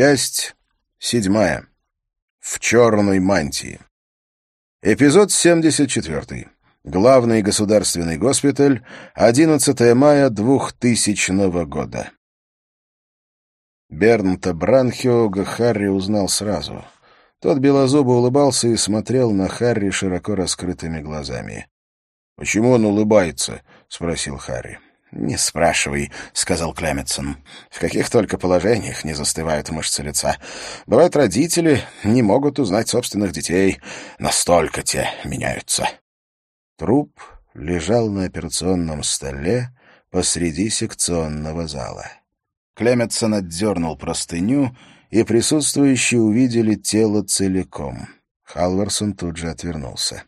Часть седьмая. В черной мантии. Эпизод 74. Главный государственный госпиталь. 11 мая 2000 года. Бернта Бранхиога Харри узнал сразу. Тот белозубо улыбался и смотрел на Харри широко раскрытыми глазами. «Почему он улыбается?» — спросил Харри. «Не спрашивай», — сказал Клеметсон. «В каких только положениях не застывают мышцы лица. Бывают, родители не могут узнать собственных детей. Настолько те меняются». Труп лежал на операционном столе посреди секционного зала. Клеметсон отдернул простыню, и присутствующие увидели тело целиком. Халварсон тут же отвернулся.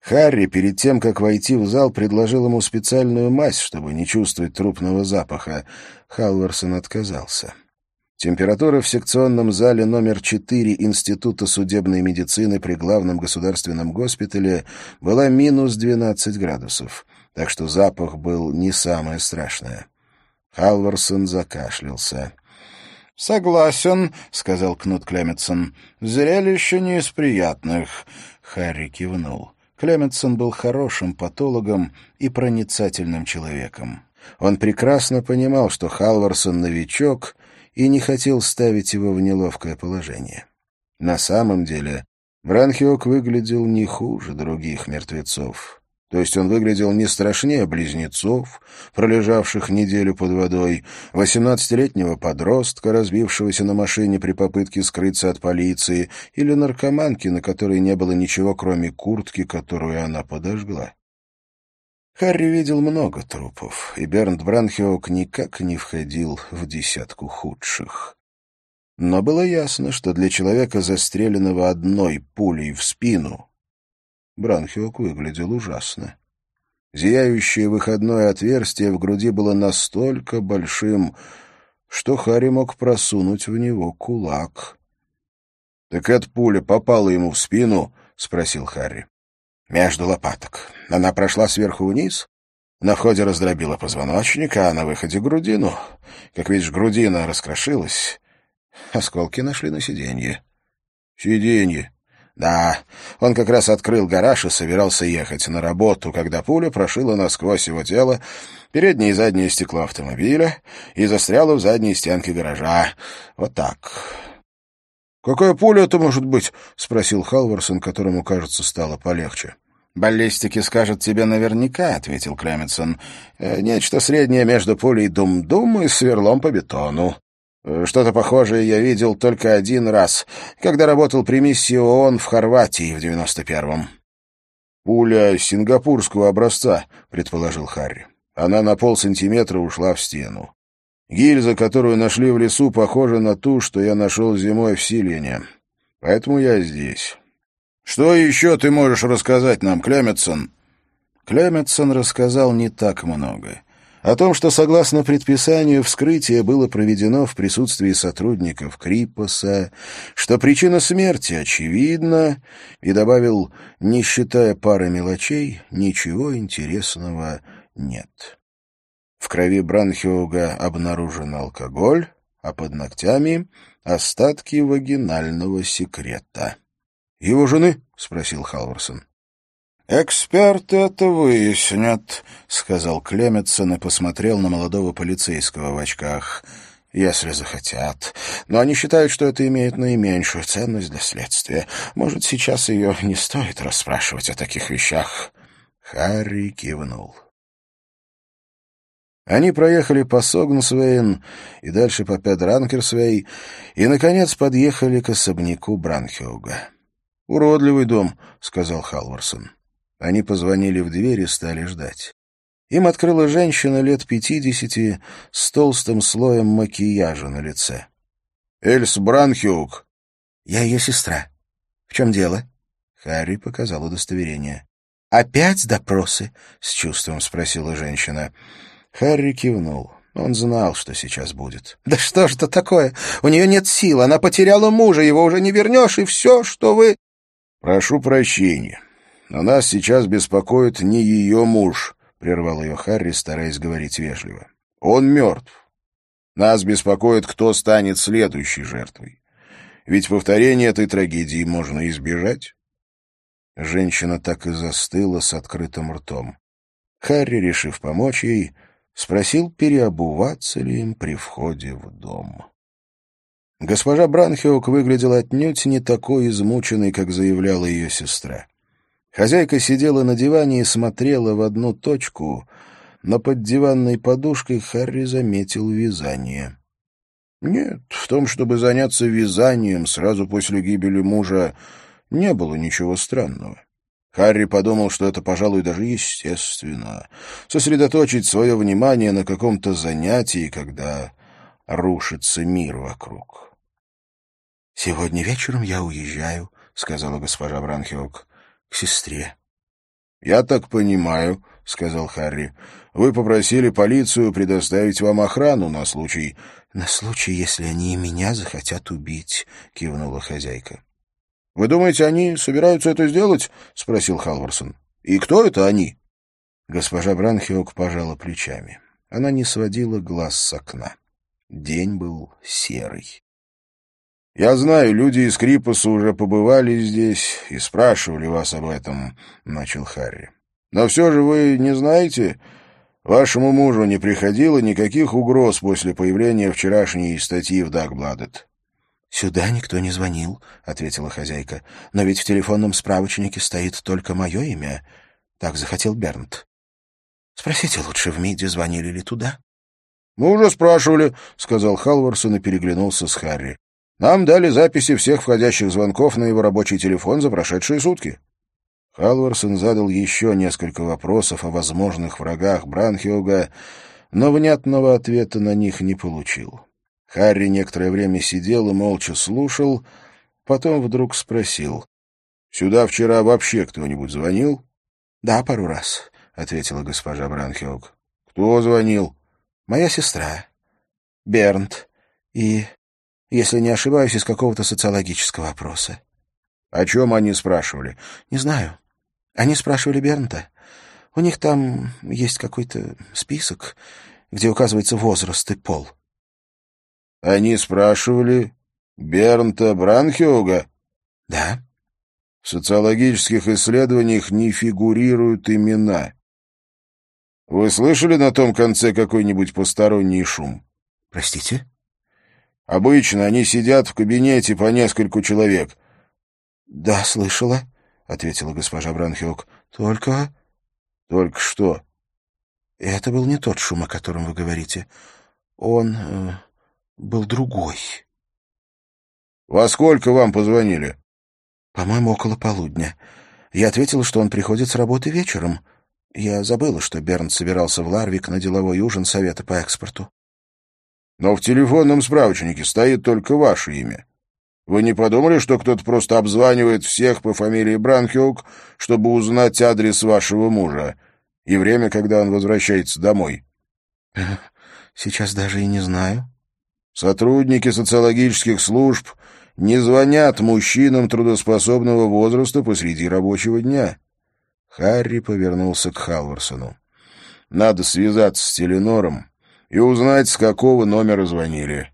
Харри перед тем, как войти в зал, предложил ему специальную мазь, чтобы не чувствовать трупного запаха. Халварсон отказался. Температура в секционном зале номер 4 Института судебной медицины при главном государственном госпитале была минус 12 градусов, так что запах был не самое страшное. Халварсон закашлялся. «Согласен», — сказал Кнут Клеметсон. «Зрелище не из приятных». Харри кивнул. Клеменсон был хорошим патологом и проницательным человеком. Он прекрасно понимал, что Халварсон новичок, и не хотел ставить его в неловкое положение. На самом деле Бранхиок выглядел не хуже других мертвецов. То есть он выглядел не страшнее близнецов, пролежавших неделю под водой, восемнадцатилетнего подростка, разбившегося на машине при попытке скрыться от полиции, или наркоманки, на которой не было ничего, кроме куртки, которую она подожгла. Харри видел много трупов, и Бернт Бранхиок никак не входил в десятку худших. Но было ясно, что для человека, застреленного одной пулей в спину, Бранхиок выглядел ужасно. Зияющее выходное отверстие в груди было настолько большим, что Харри мог просунуть в него кулак. — Так эта пуля попала ему в спину? — спросил Харри. — Между лопаток. Она прошла сверху вниз, на входе раздробила позвоночник, а на выходе — грудину. Как видишь, грудина раскрошилась. Осколки нашли на сиденье. — Сиденье? Да, он как раз открыл гараж и собирался ехать на работу, когда пуля прошила насквозь его тело, переднее и заднее стекло автомобиля и застряла в задней стенке гаража. Вот так. «Какая пуля это может быть?» — спросил Халварсон, которому, кажется, стало полегче. «Баллистики скажет тебе наверняка», — ответил Клеменсон. «Э, «Нечто среднее между пулей дум-дум и сверлом по бетону. Э, что-то похожее я видел только один раз, когда работал при миссии ООН в Хорватии в 91-м. «Пуля сингапурского образца», — предположил Харри. Она на полсантиметра ушла в стену. Гильза, которую нашли в лесу, похожа на ту, что я нашел зимой в Силене. Поэтому я здесь. Что еще ты можешь рассказать нам, Клеметсон? Клеметсон рассказал не так много о том, что, согласно предписанию, вскрытие было проведено в присутствии сотрудников Крипоса, что причина смерти очевидна, и добавил, не считая пары мелочей, ничего интересного нет. В крови Бранхиуга обнаружен алкоголь, а под ногтями — остатки вагинального секрета. — Его жены? — спросил Халварсон. «Эксперты это выяснят», — сказал Клеметсон и посмотрел на молодого полицейского в очках. «Если захотят. Но они считают, что это имеет наименьшую ценность для следствия. Может, сейчас ее не стоит расспрашивать о таких вещах». Харри кивнул. Они проехали по Согнсвейн и дальше по Педранкерсвей и, наконец, подъехали к особняку Бранхеуга. «Уродливый дом», — сказал Халварсон. Они позвонили в дверь и стали ждать. Им открыла женщина лет пятидесяти с толстым слоем макияжа на лице. — Эльс Бранхиук. — Я ее сестра. В чем дело? Харри показал удостоверение. — Опять допросы? — с чувством спросила женщина. Харри кивнул. Он знал, что сейчас будет. «Да что ж это такое? У нее нет сил, она потеряла мужа, его уже не вернешь, и все, что вы...» «Прошу прощения. Но нас сейчас беспокоит не ее муж, — прервал ее Харри, стараясь говорить вежливо. Он мертв. Нас беспокоит, кто станет следующей жертвой. Ведь повторение этой трагедии можно избежать. Женщина так и застыла с открытым ртом. Харри, решив помочь ей, спросил, переобуваться ли им при входе в дом. Госпожа Бранхиок выглядела отнюдь не такой измученной, как заявляла ее сестра. Хозяйка сидела на диване и смотрела в одну точку, но под диванной подушкой Харри заметил вязание. Нет, в том, чтобы заняться вязанием сразу после гибели мужа, не было ничего странного. Харри подумал, что это, пожалуй, даже естественно. Сосредоточить свое внимание на каком-то занятии, когда рушится мир вокруг. «Сегодня вечером я уезжаю», — сказала госпожа Бранхиок, — «к сестре». «Я так понимаю», — сказал Харри. «Вы попросили полицию предоставить вам охрану на случай...» «На случай, если они и меня захотят убить», — кивнула хозяйка. «Вы думаете, они собираются это сделать?» — спросил Халварсон. «И кто это они?» Госпожа Бранхиок пожала плечами. Она не сводила глаз с окна. День был серый. «Я знаю, люди из Крипуса уже побывали здесь и спрашивали вас об этом», — начал Харри. «Но все же вы не знаете, вашему мужу не приходило никаких угроз после появления вчерашней статьи в Дагбладет?» «Сюда никто не звонил», — ответила хозяйка. «Но ведь в телефонном справочнике стоит только мое имя. Так захотел Бернт. Спросите лучше, в МИДе звонили ли туда?» «Мы уже спрашивали», — сказал Халварсон и переглянулся с Харри. Нам дали записи всех входящих звонков на его рабочий телефон за прошедшие сутки. Халварсон задал еще несколько вопросов о возможных врагах Бранхиуга, но внятного ответа на них не получил. Харри некоторое время сидел и молча слушал, потом вдруг спросил. — Сюда вчера вообще кто-нибудь звонил? — Да, пару раз, — ответила госпожа Бранхиуг. — Кто звонил? — Моя сестра. Бернт. И если не ошибаюсь, из какого-то социологического опроса. — О чем они спрашивали? — Не знаю. Они спрашивали Бернта. У них там есть какой-то список, где указывается возраст и пол. — Они спрашивали Бернта Бранхиуга? — Да. В социологических исследованиях не фигурируют имена. Вы слышали на том конце какой-нибудь посторонний шум? — Простите? Обычно они сидят в кабинете по нескольку человек. — Да, слышала, — ответила госпожа Бранхиок. — Только... — Только что? — Это был не тот шум, о котором вы говорите. Он э, был другой. — Во сколько вам позвонили? — По-моему, около полудня. Я ответила, что он приходит с работы вечером. Я забыла, что Берн собирался в Ларвик на деловой ужин Совета по экспорту. Но в телефонном справочнике стоит только ваше имя. Вы не подумали, что кто-то просто обзванивает всех по фамилии Бранхиук, чтобы узнать адрес вашего мужа и время, когда он возвращается домой? Сейчас даже и не знаю. Сотрудники социологических служб не звонят мужчинам трудоспособного возраста посреди рабочего дня. Харри повернулся к Халварсону. Надо связаться с Теленором и узнать, с какого номера звонили.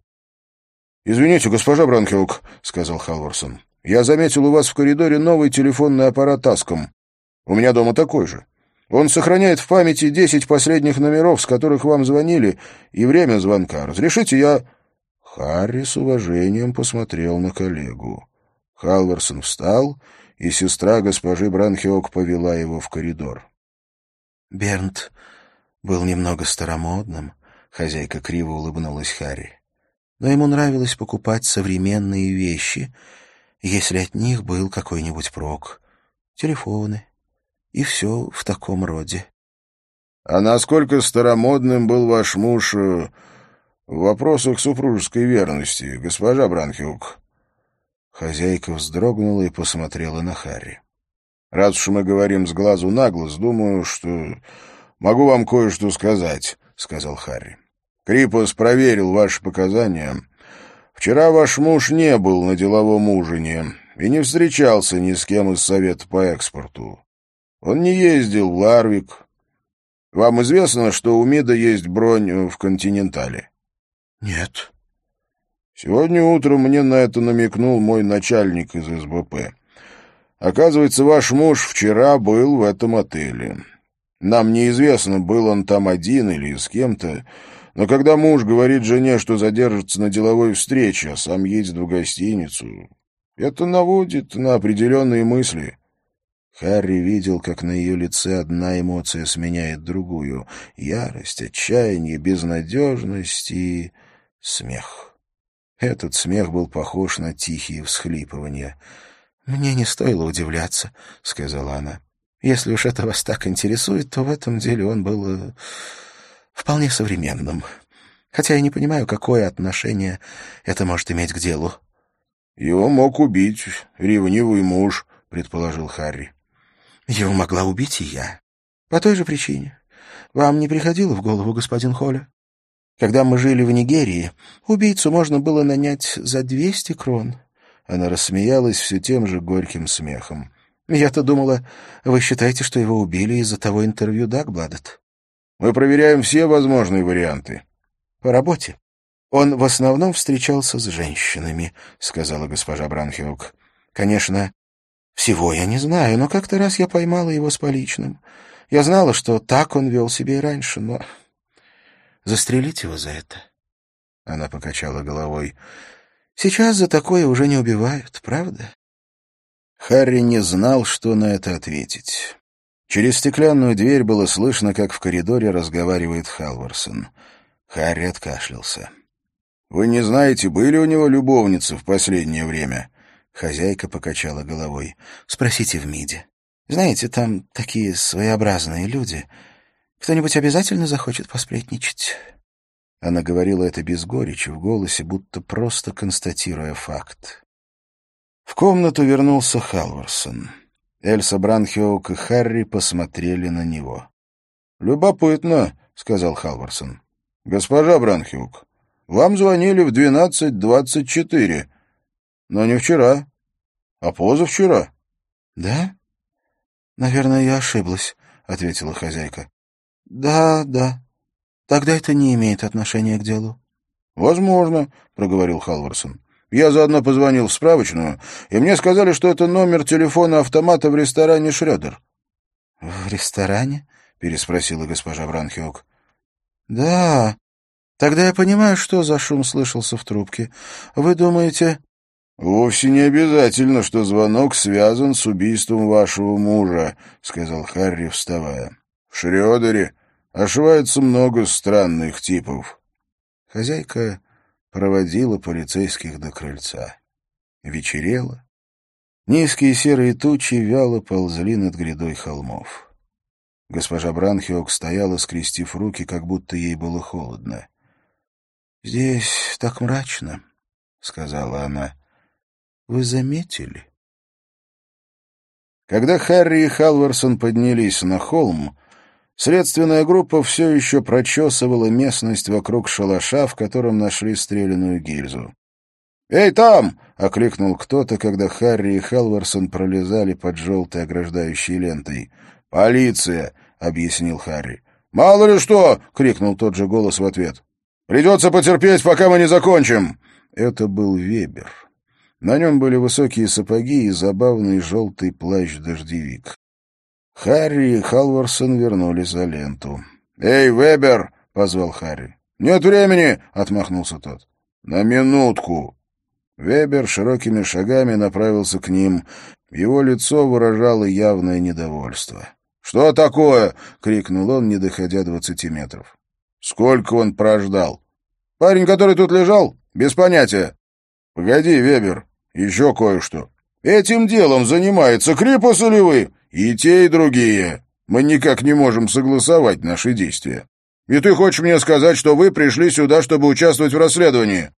«Извините, госпожа Бранхилк», — сказал Халварсон. «Я заметил у вас в коридоре новый телефонный аппарат Аском. У меня дома такой же. Он сохраняет в памяти десять последних номеров, с которых вам звонили, и время звонка. Разрешите я...» Харри с уважением посмотрел на коллегу. Халварсон встал, и сестра госпожи Бранхиок повела его в коридор. Бернт был немного старомодным, Хозяйка криво улыбнулась Харри. Но ему нравилось покупать современные вещи, если от них был какой-нибудь прок. Телефоны. И все в таком роде. — А насколько старомодным был ваш муж э, в вопросах супружеской верности, госпожа Бранхиук? Хозяйка вздрогнула и посмотрела на Харри. — Раз уж мы говорим с глазу на глаз, думаю, что могу вам кое-что сказать, — сказал Харри. Крипос проверил ваши показания. Вчера ваш муж не был на деловом ужине и не встречался ни с кем из Совета по экспорту. Он не ездил в Ларвик. Вам известно, что у МИДа есть бронь в «Континентале»? Нет. Сегодня утром мне на это намекнул мой начальник из СБП. Оказывается, ваш муж вчера был в этом отеле. Нам неизвестно, был он там один или с кем-то, но когда муж говорит жене, что задержится на деловой встрече, а сам едет в гостиницу, это наводит на определенные мысли. Харри видел, как на ее лице одна эмоция сменяет другую — ярость, отчаяние, безнадежность и смех. Этот смех был похож на тихие всхлипывания. «Мне не стоило удивляться», — сказала она. «Если уж это вас так интересует, то в этом деле он был э, вполне современным. Хотя я не понимаю, какое отношение это может иметь к делу». «Его мог убить ревнивый муж», — предположил Харри. Его могла убить и я. По той же причине. Вам не приходило в голову, господин Холля? Когда мы жили в Нигерии, убийцу можно было нанять за двести крон. Она рассмеялась все тем же горьким смехом. Я-то думала, вы считаете, что его убили из-за того интервью Дагбладет? Мы проверяем все возможные варианты. По работе. Он в основном встречался с женщинами, сказала госпожа Бранхиук. Конечно, всего я не знаю, но как-то раз я поймала его с поличным. Я знала, что так он вел себя и раньше, но... Застрелить его за это? Она покачала головой. Сейчас за такое уже не убивают, правда? Харри не знал, что на это ответить. Через стеклянную дверь было слышно, как в коридоре разговаривает Халварсон. Харри откашлялся. «Вы не знаете, были у него любовницы в последнее время?» Хозяйка покачала головой. «Спросите в МИДе. Знаете, там такие своеобразные люди. Кто-нибудь обязательно захочет посплетничать?» Она говорила это без горечи в голосе, будто просто констатируя факт. В комнату вернулся Халварсон. Эльса Бранхиоук и Харри посмотрели на него. «Любопытно», — сказал Халварсон. «Госпожа Бранхиук, вам звонили в двенадцать двадцать четыре. Но не вчера, а позавчера. — Да? Наверное, я ошиблась, — ответила хозяйка. — Да, да. Тогда это не имеет отношения к делу. — Возможно, — проговорил Халварсон. Я заодно позвонил в справочную, и мне сказали, что это номер телефона автомата в ресторане «Шрёдер». — В ресторане? — переспросила госпожа Бранхиок. — Да. Тогда я понимаю, что за шум слышался в трубке. Вы думаете... «Вовсе не обязательно, что звонок связан с убийством вашего мужа», — сказал Харри, вставая. «В Шрёдере ошивается много странных типов». Хозяйка проводила полицейских до крыльца. Вечерело. Низкие серые тучи вяло ползли над грядой холмов. Госпожа Бранхиок стояла, скрестив руки, как будто ей было холодно. — Здесь так мрачно, — сказала она. Вы заметили? Когда Харри и Халварсон поднялись на холм, следственная группа все еще прочесывала местность вокруг шалаша, в котором нашли стреляную гильзу. «Эй, там!» — окликнул кто-то, когда Харри и Халварсон пролезали под желтой ограждающей лентой. «Полиция!» — объяснил Харри. «Мало ли что!» — крикнул тот же голос в ответ. «Придется потерпеть, пока мы не закончим!» Это был Вебер. На нем были высокие сапоги и забавный желтый плащ-дождевик. Харри и Халварсон вернулись за ленту. «Эй, Вебер!» — позвал Харри. «Нет времени!» — отмахнулся тот. «На минутку!» Вебер широкими шагами направился к ним. Его лицо выражало явное недовольство. «Что такое?» — крикнул он, не доходя двадцати метров. «Сколько он прождал?» «Парень, который тут лежал? Без понятия. «Погоди, Вебер, еще кое-что. Этим делом занимается Крипус или вы? И те, и другие. Мы никак не можем согласовать наши действия. И ты хочешь мне сказать, что вы пришли сюда, чтобы участвовать в расследовании?»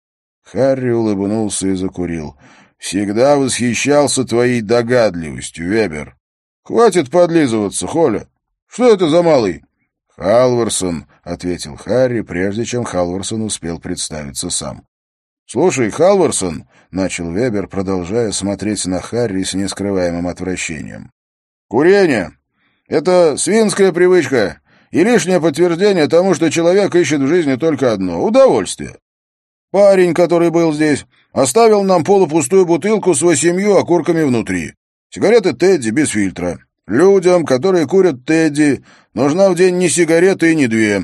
Харри улыбнулся и закурил. «Всегда восхищался твоей догадливостью, Вебер. Хватит подлизываться, Холя. Что это за малый?» «Халварсон», — ответил Харри, прежде чем Халварсон успел представиться сам. «Слушай, Халварсон», — начал Вебер, продолжая смотреть на Харри с нескрываемым отвращением. «Курение — это свинская привычка и лишнее подтверждение тому, что человек ищет в жизни только одно — удовольствие. Парень, который был здесь, оставил нам полупустую бутылку с восемью окурками внутри. Сигареты Тедди без фильтра. Людям, которые курят Тедди, нужна в день не сигарета и не две.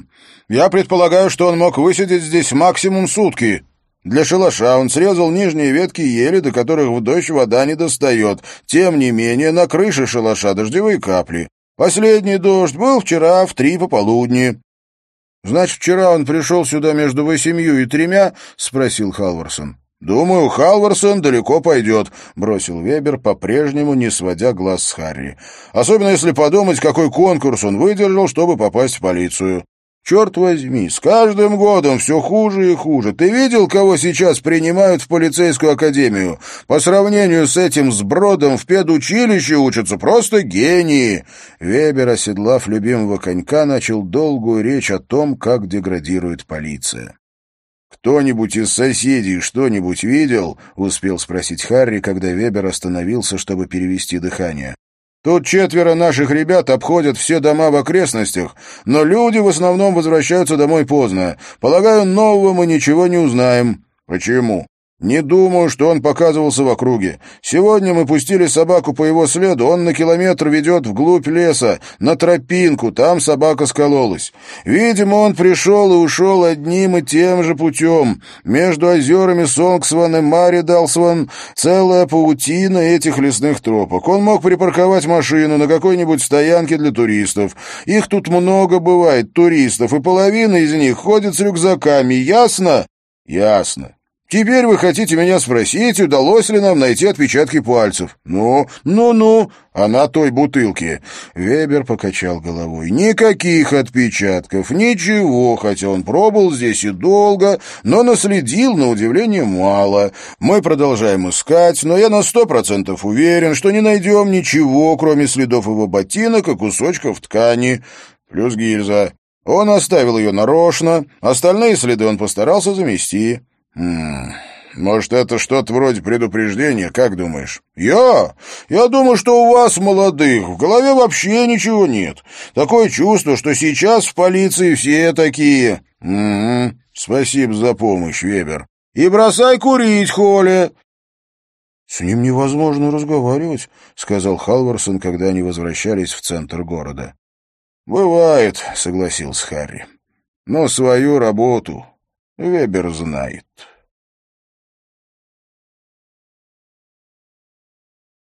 Я предполагаю, что он мог высидеть здесь максимум сутки. Для шалаша он срезал нижние ветки ели, до которых в дождь вода не достает. Тем не менее, на крыше шалаша дождевые капли. Последний дождь был вчера в три пополудни. — Значит, вчера он пришел сюда между восемью и тремя? — спросил Халварсон. «Думаю, Халварсон далеко пойдет», — бросил Вебер, по-прежнему не сводя глаз с Харри. «Особенно если подумать, какой конкурс он выдержал, чтобы попасть в полицию. Черт возьми, с каждым годом все хуже и хуже. Ты видел, кого сейчас принимают в полицейскую академию? По сравнению с этим сбродом в педучилище учатся просто гении». Вебер, оседлав любимого конька, начал долгую речь о том, как деградирует полиция. «Кто-нибудь из соседей что-нибудь видел?» — успел спросить Харри, когда Вебер остановился, чтобы перевести дыхание. «Тут четверо наших ребят обходят все дома в окрестностях, но люди в основном возвращаются домой поздно. Полагаю, нового мы ничего не узнаем». «Почему?» «Не думаю, что он показывался в округе. Сегодня мы пустили собаку по его следу. Он на километр ведет вглубь леса, на тропинку. Там собака скололась. Видимо, он пришел и ушел одним и тем же путем. Между озерами Сонгсван и Маридалсван целая паутина этих лесных тропок. Он мог припарковать машину на какой-нибудь стоянке для туристов. Их тут много бывает, туристов, и половина из них ходит с рюкзаками. Ясно?» «Ясно. Теперь вы хотите меня спросить, удалось ли нам найти отпечатки пальцев? Ну, ну-ну, а на той бутылке. Вебер покачал головой. Никаких отпечатков, ничего, хотя он пробыл здесь и долго, но наследил, на удивление, мало. Мы продолжаем искать, но я на сто процентов уверен, что не найдем ничего, кроме следов его ботинок и кусочков ткани. Плюс гильза. Он оставил ее нарочно, остальные следы он постарался замести. «Хм... Может, это что-то вроде предупреждения, как думаешь?» «Я? Я думаю, что у вас, молодых, в голове вообще ничего нет. Такое чувство, что сейчас в полиции все такие...» «Угу. Спасибо за помощь, Вебер. И бросай курить, Холли!» «С ним невозможно разговаривать», — сказал Халварсон, когда они возвращались в центр города. «Бывает», — согласился Харри. «Но свою работу Вебер знает».